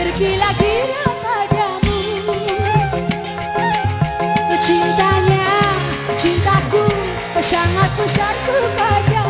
bergila-gila padamu. Cintanya, cintaku pesangatku, besarku padamu.